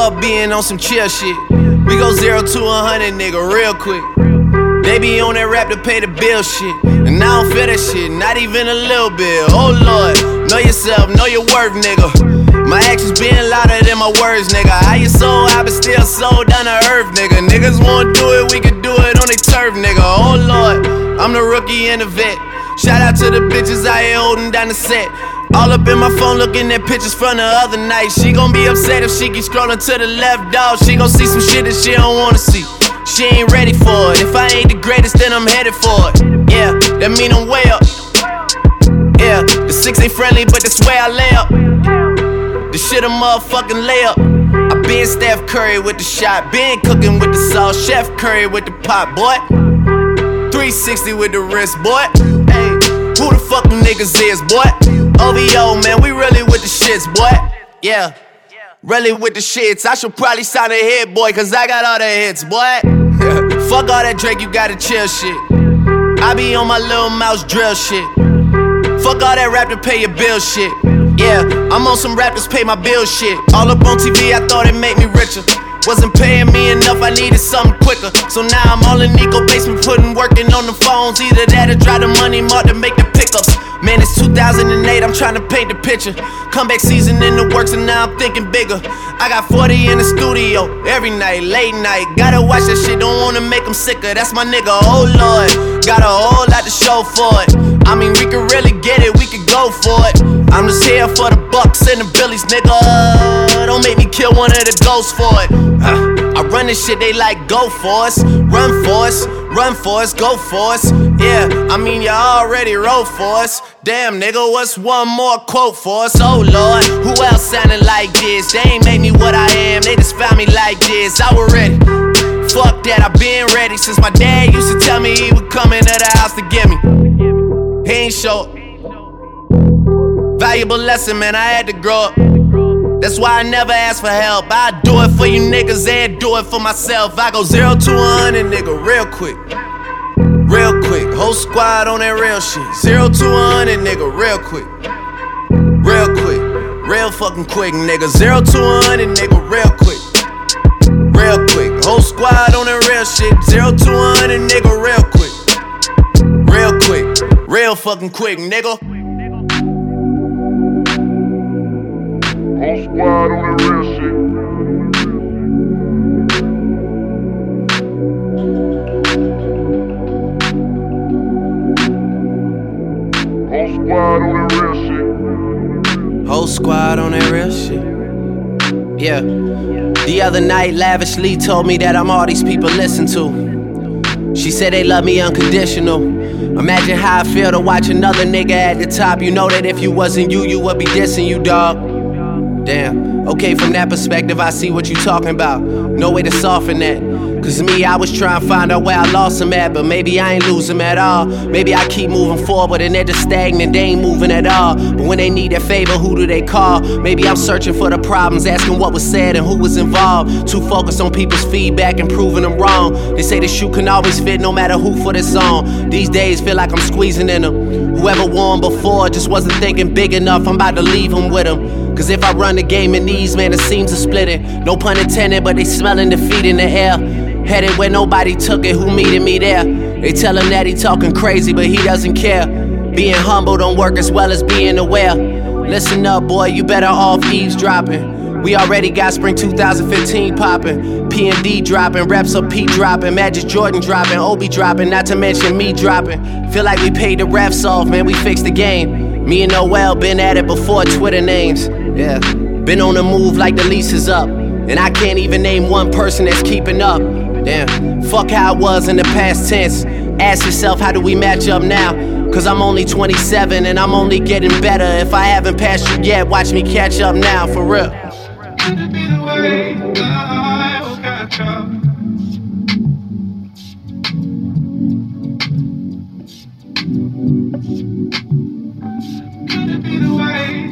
up being on some chill shit. We go zero to a hundred, nigga, real quick. They be on that rap to pay the bill shit. And I don't feel that shit, not even a little bit. Oh lord, know yourself, know your worth, nigga. My actions being louder than my words, nigga. How you so high but still sold down to earth, nigga. Niggas won't do it, we can do it on their turf, nigga. Oh lord, I'm the rookie and the vet. Shout out to the bitches I here holding down the set. All up in my phone looking at pictures from the other night. She gon' be upset if she keep scrolling to the left, dog. She gon' see some shit that she don't wanna see. She ain't ready for it. If I ain't the greatest, then I'm headed for it. Yeah, that mean I'm way up. Yeah, the six ain't friendly, but that's where I lay up. The shit a motherfucking layup. I been Steph Curry with the shot, been cooking with the sauce, Chef Curry with the pot, boy. 360 with the wrist, boy. Hey, who the fuck them niggas is, boy? OVO, man, we really with the shits, boy. Yeah, really with the shits. I should probably sign a Hit-Boy, cause I got all the hits, boy. fuck all that Drake, you gotta chill shit. I be on my Lil Mouse drill shit. Fuck all that rap to pay your bill shit. Yeah, I'm on some rappers pay my bill shit. All up on TV, I thought it made me richer. Wasn't paying me enough, I needed something quicker. So now I'm all in Nico basement, putting working on the phones. Either that or drive the money mark to make the pickups. Man, it's 2008, I'm trying to paint the picture. Comeback season in the works, and now I'm thinking bigger. I got 40 in the studio every night, late night. Gotta watch that shit, don't wanna make them sicker. That's my nigga, oh lord. Got a whole lot to show for it. I mean, we could really get it, we could go for it. I'm just here for the bucks and the billies, nigga. Don't make me kill one of the ghosts for it. Uh, run this shit, they like go for us, run for us, run for us, go for us. Yeah, I mean, y'all already wrote for us. Damn, nigga, what's one more quote for us? Oh lord, who else sounding like this? They ain't made me what I am, they just found me like this. I was ready. Fuck that, I been ready since my dad used to tell me he would come into the house to get me. He ain't show. Valuable lesson, man, I had to grow up. That's why I never ask for help. I do it for you niggas and do it for myself. I go zero to a hundred, nigga, real quick. Real quick. Whole squad on that real shit. Zero to a hundred, nigga, real quick. Real quick. Real fucking quick, nigga. Zero to a hundred, nigga, real quick. Real quick. Whole squad on that real shit. Zero to a hundred, nigga, real quick. Real quick. Real fucking quick, nigga. Squad on that real shit. Whole squad on that real shit. Whole squad on that real shit. Yeah. The other night, lavishly told me that I'm all these people listen to. She said they love me unconditional. Imagine how I feel to watch another nigga at the top. You know that if you wasn't you, you would be dissing you, dog. Damn. Okay, from that perspective, I see what you talking about. No way to soften that. Cause me, I was trying to find out where I lost him at, but maybe I ain't lose at all. Maybe I keep moving forward and they're just stagnant, they ain't moving at all. But when they need that favor, who do they call? Maybe I'm searching for the problems, asking what was said and who was involved. Too focused on people's feedback and proving them wrong. They say the shoe can always fit no matter who for this song. These days feel like I'm squeezing in them. Whoever won before just wasn't thinking big enough, I'm about to leave them with them. Cause if I run the game in these, man, it seems to split it. No pun intended, but they smelling defeat in the air. Headed where nobody took it, who meeting me there? They tell him that he talking crazy, but he doesn't care. Being humble don't work as well as being aware. Listen up, boy, you better off eavesdropping. We already got spring 2015 popping. P&D dropping, reps up P dropping, Majid Jordan dropping, OB dropping, not to mention me dropping. Feel like we paid the refs off, man, we fixed the game. Me and Noel been at it before Twitter names. Yeah, been on the move like the lease is up. And I can't even name one person that's keeping up. Damn, fuck how I was in the past tense. Ask yourself, how do we match up now? Cause I'm only 27 and I'm only getting better. If I haven't passed you yet, watch me catch up now, for real. It be the way I will catch up? Could it be the way